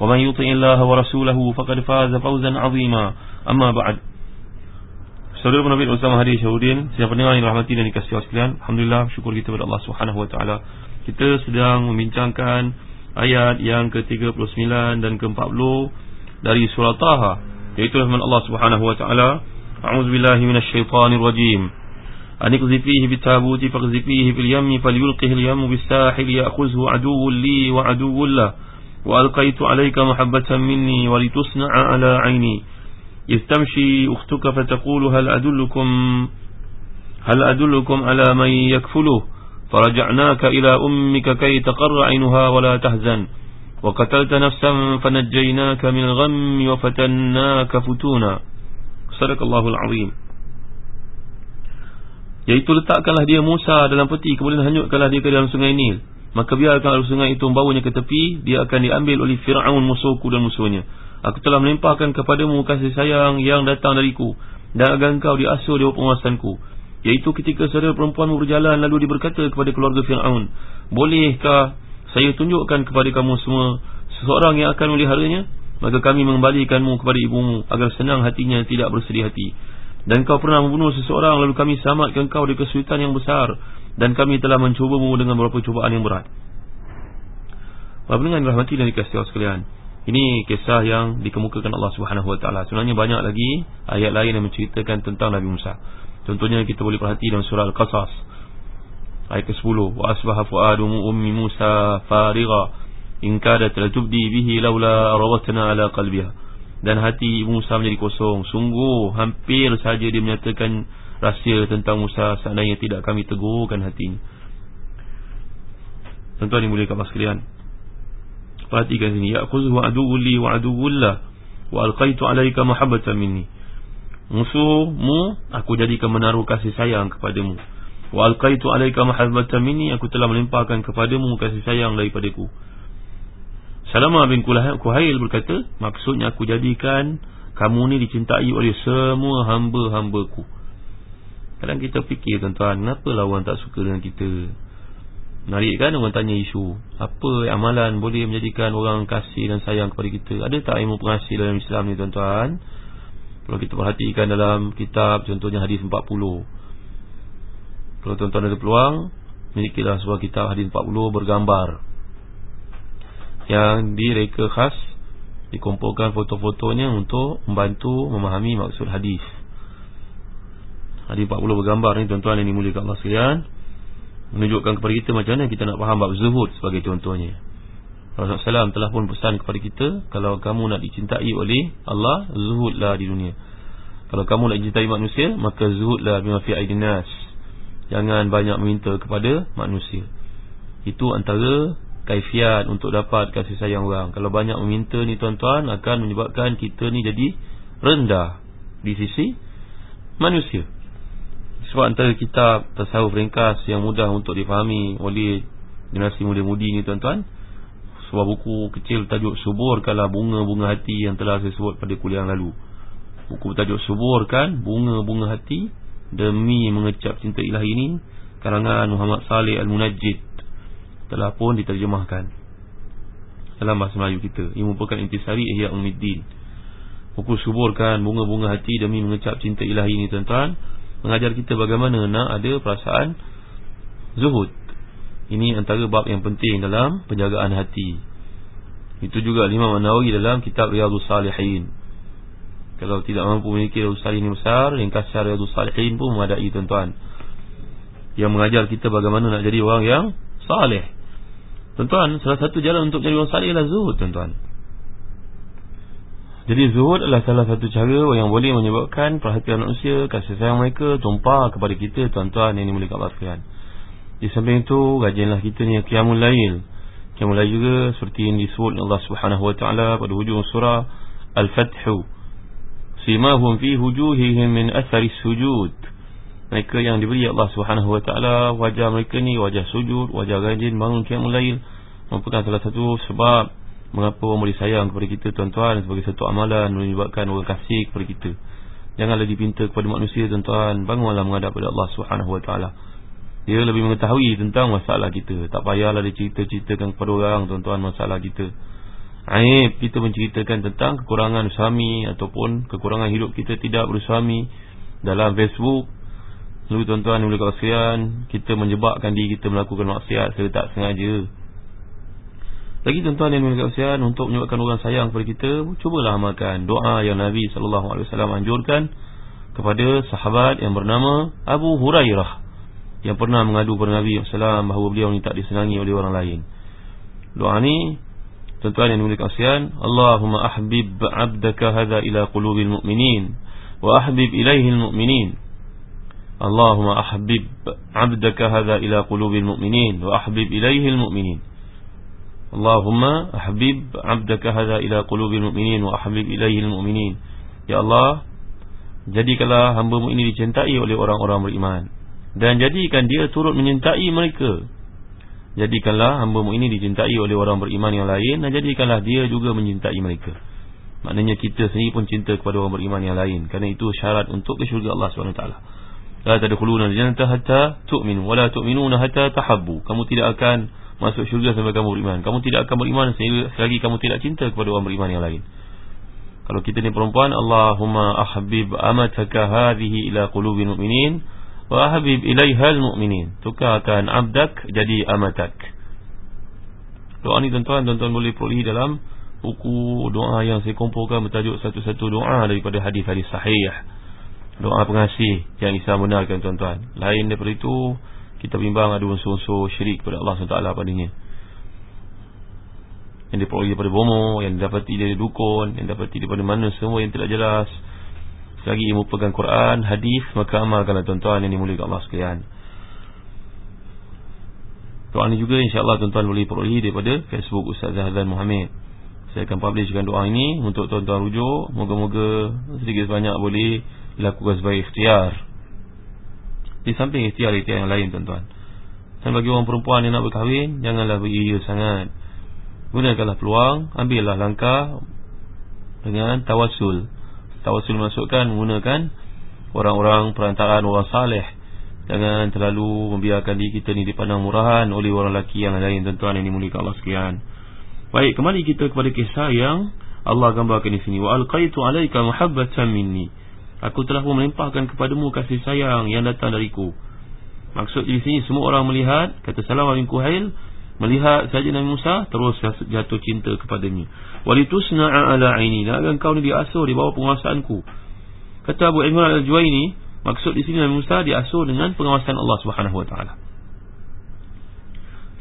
ومن يطع الله ورسوله فقد فاز فوزا عظيما أما بعد Saudara penerbit bersama hadir Syahudin Siapa pendengar yang rahmati dan dikasih Allah sekalian Alhamdulillah syukur kita kepada Allah Subhanahu Wa Taala. Kita sedang membincangkan Ayat yang ke-39 dan ke-40 Dari surah Taha Iaitu firman Allah Subhanahu Wa Taala. A'udzubillahi minasyaitanirrajim Anikzifihi bitabuti Faqzifihi fil yammi Falyulqihi al-yammu bis-sahil Ya'khuzhu aduwun li wa aduwun lah وألقيت عليك محبة مني ولتصنع على عيني إذ تمشي أختك فتقول هل أدلكم هل أدلكم على من يكفله فرجعناك إلى أمك كي تقر عينها ولا تهزن وقتلت نفسا فنجيناك من الغم وفتناك فتونا صدق الله العظيم Yaitu letakkanlah dia Musa dalam peti Kemudian hanyutkanlah dia ke dalam sungai Nil Maka biarkan air sungai itu membawanya ke tepi Dia akan diambil oleh Fir'aun musuhku dan musuhnya. Aku telah melimpahkan kepadamu kasih sayang yang datang dariku Dan agar engkau diasuh di penguasanku. Iaitu ketika saudara perempuan berjalan Lalu dia berkata kepada keluarga Fir'aun Bolehkah saya tunjukkan kepada kamu semua Seseorang yang akan meliharanya? Maka kami mengembalikanmu kepada ibumu Agar senang hatinya tidak bersedih hati. Dan kau pernah membunuh seseorang Lalu kami selamatkan kau dari kesulitan yang besar dan kami telah mencubamu dengan beberapa cubaan yang berat. Dengan rahmati dan dikasih Allah sekalian. Ini kisah yang dikemukakan Allah Subhanahu Wa Taala. Sebenarnya banyak lagi ayat lain yang menceritakan tentang Nabi Musa. Contohnya kita boleh perhati dalam surah Al-Qasas ayat ke-10. Wa asbaha fuadu ummi Musa farigha in kadat la tubdi bihi laula rawatna ala qalbiha. Dan hati Musa menjadi kosong. Sungguh hampir saja dia menyatakan rahsia tentang Musa seandainya tidak kami tegurkan hatinya. Tuan-tuan yang mulia kawan sekalian. Perhatikan sini. Ya'khuzhu aduwwul li wa aduwwullah wa alqaitu 'alaika mahabbatan minni. Musuhmu aku jadikan menaruh kasih sayang kepadamu. Wa alqaitu 'alaika mahabbatan minni aku telah melimpahkan kepadamu kasih sayang daripadaku. Salama bin Kuhail berkata, maksudnya aku jadikan kamu ni dicintai oleh semua hamba-hambaku. Kadang kita fikir tuan-tuan Kenapa lawan tak suka dengan kita? Menarik kan orang tanya isu. Apa amalan boleh menjadikan orang kasih dan sayang kepada kita? Ada tak ilmu pengasih dalam Islam ni tuan-tuan? Kalau kita perhatikan dalam kitab Contohnya hadis 40 Kalau tuan-tuan ada peluang Milikilah sebuah kitab hadis 40 bergambar. Yang direka khas Dikumpulkan foto-fotonya untuk membantu memahami maksud hadis Hadis 40 bergambar ni tuan-tuan yang dimuliakan Allah sekalian. Menunjukkan kepada kita macam mana kita nak faham bab zuhud sebagai contohnya. Rasulullah SAW telah pun pesan kepada kita Kalau kamu nak dicintai oleh Allah Zuhudlah di dunia. Kalau kamu nak dicintai manusia Maka zuhudlah bimafi aidinas Jangan banyak meminta kepada manusia. Itu antara kaifiat untuk dapat kasih sayang orang. Kalau banyak meminta ni tuan-tuan Akan menyebabkan kita ni jadi rendah Di sisi manusia sebab antara kitab tasawuf ringkas yang mudah untuk difahami oleh generasi muda-mudi ni tuan-tuan Sebuah buku kecil tajuk Suburkanlah bunga-bunga hati yang telah saya sebut pada kuliah yang lalu. Buku tajuk Suburkan bunga-bunga hati Demi mengecap cinta ilahi ini Karangan Muhammad Saleh Al-Munajjid Telah pun diterjemahkan Dalam bahasa Melayu kita. Ia merupakan intisari Ihya Umiddin. Buku Suburkan bunga-bunga hati Demi mengecap cinta ilahi ini tuan-tuan mengajar kita bagaimana nak ada perasaan zuhud. Ini antara bab yang penting dalam penjagaan hati. Itu juga Imam An-Nawawi dalam kitab Riyadhus Salihin. Kalau tidak mampu memiliki Riyadus Salihin besar Ringkas Riyadus Salihin pun memadai tuan-tuan Yang mengajar kita bagaimana nak jadi orang yang salih Tuan-tuan Salah satu jalan untuk jadi orang salih adalah zuhud tuan-tuan Jadi zuhud adalah salah satu cara Yang boleh menyebabkan perhatian manusia Kasih sayang mereka tumpah kepada kita Tuan-tuan yang kat Bafian Di samping itu Gajinlah kita ni Qiyamul Lail. Qiyamul Lail juga Seperti yang disebut Allah Subhanahu Wa Taala pada hujung surah Al-Fathu. Simahum fi hujuhihim min athari sujud. Mereka yang diberi Allah Subhanahu wa taala wajah mereka ni wajah sujud wajah rajin bangun qiyamul lail merupakan salah satu sebab mengapa orang boleh sayang kepada kita tuan-tuan? Sebagai satu amalan menyebabkan orang kasih kepada kita. Janganlah dipinta kepada manusia tuan-tuan. Bangunlah menghadap kepada Allah taala. Dia lebih mengetahui tentang masalah kita. Tak payahlah dia cerita-ceritakan kepada orang tuan-tuan masalah kita. Aib kita menceritakan tentang kekurangan suami Ataupun kekurangan hidup kita tidak bersuami Dalam Facebook. Lalu tuan-tuan yang Kita menjebakkan diri kita melakukan maksiat Saya tak sengaja Lagi tuan-tuan yang boleh kasihan Untuk menyebabkan orang sayang kepada kita Cubalah amalkan doa yang Nabi SAW anjurkan Kepada sahabat yang bernama Abu Hurairah Yang pernah mengadu kepada Nabi SAW Bahawa beliau ni tak disenangi oleh orang lain. Doa ni Tuan-tuan yang dimiliki kasihan Allahumma ahbib abdaka hadha ila qulubil mu'minin Wa ahbib ilaihi mu'minin Allahumma ahbib abdaka hadha ila qulubil mu'minin Wa ahbib ilaihi mu'minin Allahumma ahbib abdaka hadha ila qulubil mu'minin Wa ahbib ilaihi mu'minin. Ya Allah Jadikanlah hamba-Mu ini dicintai oleh orang-orang beriman. Dan jadikan dia turut menyintai mereka. Jadikanlah hamba-Mu ini dicintai oleh orang beriman yang lain Dan jadikanlah dia juga mencintai mereka. Maknanya kita sendiri pun cinta kepada orang beriman yang lain. Kerana itu syarat untuk ke syurga Allah SWT La tadkhuluna al-jannata hatta tu'minu wa la tu'minuna hatta tahabbu. Kamu tidak akan masuk syurga sampai kamu beriman. Kamu tidak akan beriman selagi kamu tidak cinta kepada orang beriman yang lain. Kalau kita ni perempuan, Allahumma ahbib amataka hadhihi ila qulubil mu'minin wa habib ilaihal mu'minin tukarkan abdak jadi amatak doa ni tuan-tuan tuan-tuan boleh peroleh dalam buku doa yang saya kumpulkan bertajuk satu-satu doa daripada hadis-hadis sahih doa pengasih yang Islam benarkan tuan-tuan lain daripada itu kita bimbang ada unsur-unsur syirik kepada Allah SWT padanya yang diperoleh daripada bomo yang didapati dari dukun yang didapati daripada mana semua yang tidak jelas Selagi ilmu pegang Quran, hadis, maka amalkanlah tuan-tuan yang dimuliakan Allah sekalian. Doa ini juga insya-Allah tuan-tuan boleh peroleh daripada Facebook Ustaz Zahdan Muhammad. Saya akan publishkan doa ini untuk tuan-tuan rujuk. Moga-moga sedikit banyak boleh dilakukan sebagai ikhtiar. Di samping ikhtiar-ikhtiar yang lain tuan-tuan. Dan bagi orang perempuan yang nak berkahwin, janganlah beria sangat. Gunakanlah peluang, ambillah langkah dengan tawasul tawasul masukkan menggunakan orang-orang perantaraan orang saleh jangan terlalu membiarkan diri kita ni dipandang murahan oleh orang lelaki yang lain tuan-tuan yang dimuliakan Allah sekalian baik kembali kita kepada kisah yang Allah gambarkan di sini wa alqaitu alayka muhabbatan minni aku telah melimpahkan kepadamu kasih sayang yang datang dariku. Maksud di sini semua orang melihat kata salam bin kuhail melihat saja Nabi Musa terus jatuh cinta kepadanya. Walitusna'a ala aini. Dan engkau ni diasuh di bawah penguasaanku. Kata Abu Imran al-Juwaini maksud di sini Nabi Musa diasuh dengan pengawasan Allah taala.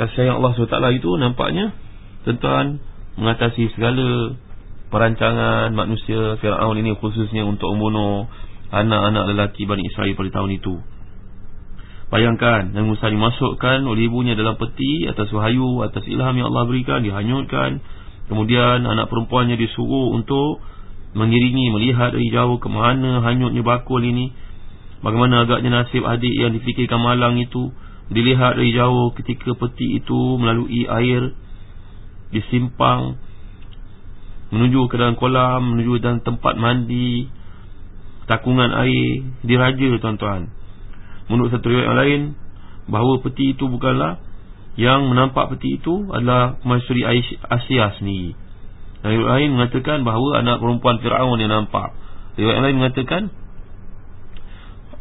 Kasih sayang Allah taala itu nampaknya tuan mengatasi segala perancangan manusia Firaun ini khususnya untuk membunuh anak-anak lelaki Bani Israel pada tahun itu Bayangkan Nabi Musa dimasukkan oleh ibunya dalam peti atas wahyu, atas ilham yang Allah berikan, dihanyutkan. Kemudian anak perempuannya disuruh untuk mengiringi, melihat dari jauh ke mana hanyutnya bakul ini. Bagaimana agaknya nasib adik yang difikirkan malang itu. Dilihat dari jauh ketika peti itu melalui air disimpang. Menuju ke dalam kolam, menuju dalam tempat mandi. Takungan air diraja tuan-tuan. Menurut satu riwayat yang lain Bahawa peti itu bukanlah Yang menampak peti itu adalah Masyuri Asia sendiri riwayat lain mengatakan bahawa Anak perempuan Fir'aun yang nampak Riwayat lain mengatakan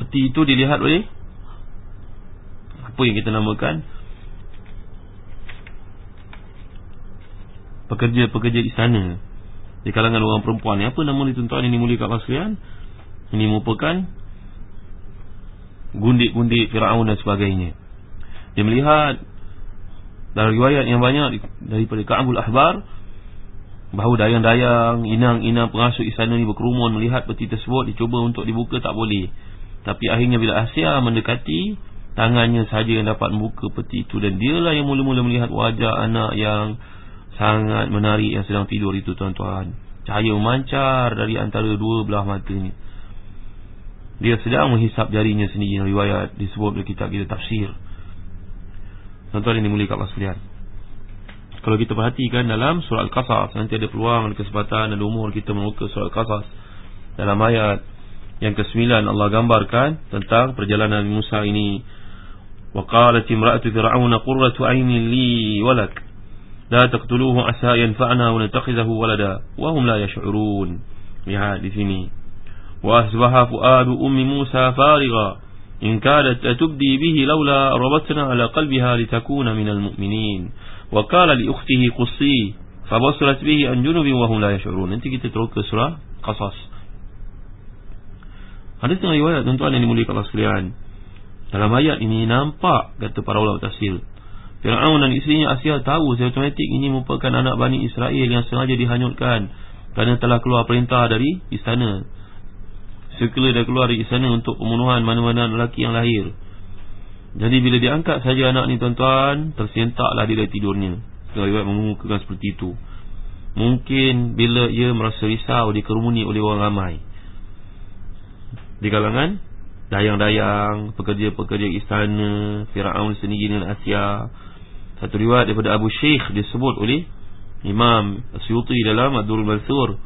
Peti itu dilihat oleh Apa yang kita namakan Pekerja-pekerja di sana Di kalangan orang perempuan ni Apa nama ni tuan-tuan ini mulia kat pasrian Ini merupakan Gundik-gundik Fir'aun dan sebagainya. Dia melihat Dalam riwayat yang banyak Daripada Ka'abul Ahbar Bahawa dayang-dayang Inang-inang pengasuh istana ni berkerumun Melihat peti tersebut Dicuba untuk dibuka tak boleh. Tapi akhirnya bila Asia mendekati Tangannya saja yang dapat membuka peti itu. Dan dialah yang mula-mula melihat wajah anak yang Sangat menarik yang sedang tidur itu tuan-tuan. Cahaya memancar dari antara dua belah matanya Dia sedang menghisap jarinya sendiri Riwayat disebut oleh kitab kita tafsir. Tuan-tuan ini mulia kat sekalian. Kalau kita perhatikan dalam surah Al-Qasas Nanti ada peluang dan kesempatan dan umur kita menguka surah Al-Qasas. Dalam ayat yang ke-9 Allah gambarkan tentang perjalanan Musa ini. Wa qalati imra'atu fir'auna qurratu 'aynin li walak لا تقتلوه عسى ينفعنا ونتخذه ولدا وهم لا يشعرون. sini وأصبح فؤاد أم موسى فارغا إن كادت تبدي به لولا ربطنا على قلبها لتكون من المؤمنين. وقال لأخته قصي فبصرت به عن جنوب وهم لا يشعرون. kita terus ke surah Qasas ada setengah riwayat tuan-tuan yang dimuliakan Allah sekalian dalam ayat ini nampak kata para ulama tafsir Fir'aun dan isterinya Asia tahu secara otomatik ini merupakan anak Bani Israel yang sengaja dihanyutkan kerana telah keluar perintah dari istana. Sekala dah keluar dari sana untuk pembunuhan mana-mana lelaki yang lahir. Jadi bila diangkat saja anak ni tuan-tuan Tersentaklah dia dari tidurnya. Riwayat mengemukakan seperti itu. Mungkin bila ia merasa risau Dikerumuni oleh orang ramai. Di kalangan Dayang-dayang Pekerja-pekerja istana Fir'aun sendiri dengan Asia Satu riwayat daripada Abu Sheikh Disebut oleh Imam Asyuti dalam Abdul Mansur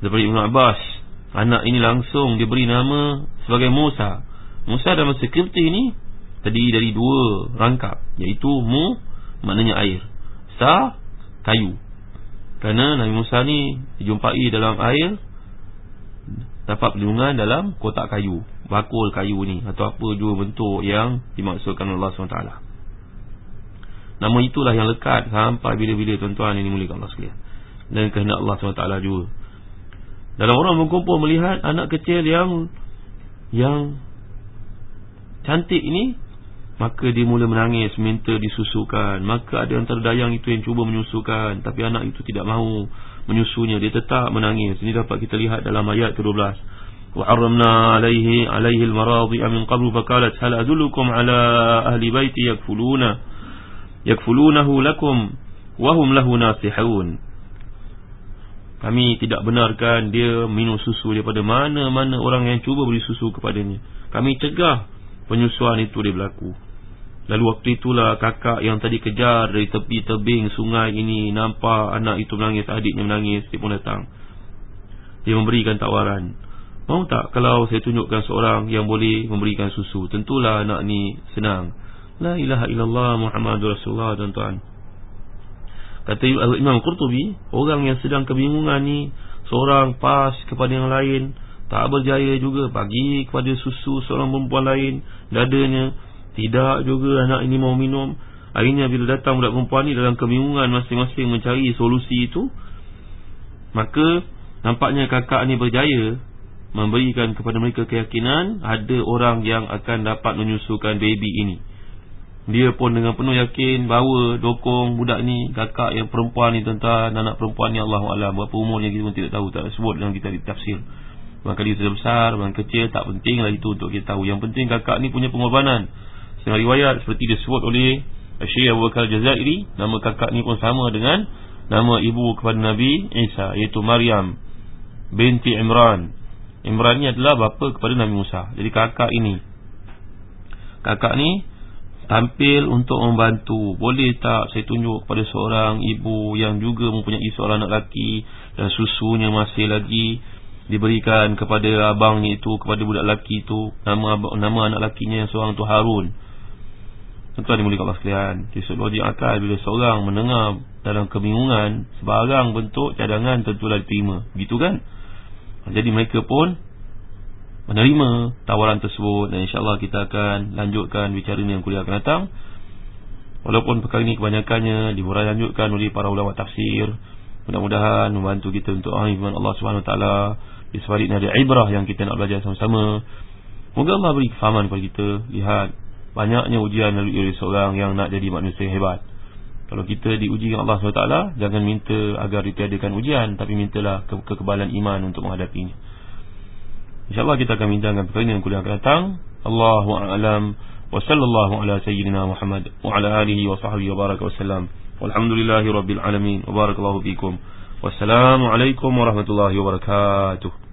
Daripada Ibn Abbas. Anak ini langsung diberi nama sebagai Musa. Musa dalam skripti ini Terdiri dari dua rangkap Iaitu Mu maknanya air Sa kayu. Kerana Nabi Musa ni dijumpai dalam air Dapat perlindungan dalam kotak kayu Bakul kayu ni Atau apa jua bentuk yang dimaksudkan Allah SWT Nama itulah yang lekat sampai bila-bila tuan-tuan ini mulia Allah sekalian. Dan kehendak Allah SWT juga. Dalam orang berkumpul melihat anak kecil yang yang cantik ini maka dia mula menangis minta disusukan. Maka ada antara dayang itu yang cuba menyusukan tapi anak itu tidak mahu menyusunya. Dia tetap menangis. Ini dapat kita lihat dalam ayat ke-12 wa arramna alaihi alaihi almaradi min qabl faqalat hal adullukum ala ahli baiti yakfuluna yakfulunahu lakum wa hum lahu nasihun kami tidak benarkan dia minum susu daripada mana-mana orang yang cuba beri susu kepadanya. Kami cegah penyusuan itu dia berlaku. Lalu waktu itulah kakak yang tadi kejar dari tepi tebing sungai ini nampak anak itu menangis, adiknya menangis, dia pun datang. Dia memberikan tawaran. Mau tak kalau saya tunjukkan seorang yang boleh memberikan susu? Tentulah anak ni senang. La ilaha illallah Muhammadur Rasulullah tuan-tuan. Kata Imam Qurtubi Orang yang sedang kebingungan ni Seorang pas kepada yang lain Tak berjaya juga Bagi kepada susu seorang perempuan lain Dadanya. Tidak juga anak ini mau minum. Akhirnya bila datang budak perempuan ni Dalam kebingungan masing-masing mencari solusi itu Maka Nampaknya kakak ni berjaya Memberikan kepada mereka keyakinan Ada orang yang akan dapat menyusukan baby ini dia pun dengan penuh yakin bawa dokong budak ni kakak yang perempuan ni tuan-tuan anak perempuan ni Allah Alam. Berapa umurnya kita pun tidak tahu tak sebut dalam kitab tafsir. Maka dia sudah besar dan kecil tak penting lah itu untuk kita tahu. Yang penting kakak ni punya pengorbanan. Setengah riwayat seperti disebut oleh Syekh Abu Bakar Jazairi nama kakak ni pun sama dengan nama ibu kepada Nabi Isa iaitu Maryam binti Imran. Imran ni adalah bapa kepada Nabi Musa. Jadi kakak ini kakak ni tampil untuk membantu. Boleh tak saya tunjuk kepada seorang ibu yang juga mempunyai seorang anak lelaki dan susunya masih lagi diberikan kepada abangnya itu kepada budak lelaki itu nama nama anak lelakinya yang seorang tu Harun. Tuan-tuan dimulai kat sekalian disebut logik akal bila seorang mendengar dalam kebingungan sebarang bentuk cadangan tentulah diterima gitu kan? Jadi mereka pun menerima tawaran tersebut dan insyaAllah kita akan lanjutkan bicara ini yang kuliah akan datang walaupun perkara ini kebanyakannya dimulai lanjutkan oleh para ulama tafsir Mudah-mudahan membantu kita untuk ahli firman Allah Taala. Di sebalik ada ibrah yang kita nak belajar sama-sama. Moga Allah beri kefahaman kepada kita. Lihat banyaknya ujian lalu oleh seorang yang nak jadi manusia hebat. Kalau kita diuji oleh Allah SWT Jangan minta agar ditiadakan ujian Tapi mintalah ke kekebalan iman untuk menghadapinya InsyaAllah kita akan bincangkan perkara ini yang kuliah akan datang. Allahu'alam Wa sallallahu ala sayyidina Muhammad Wa ala alihi wa sahbihi wa baraka wa sallam. Walhamdulillahi rabbil alamin. Wa barakallahu fikum. Wassalamualaikum warahmatullahi wabarakatuh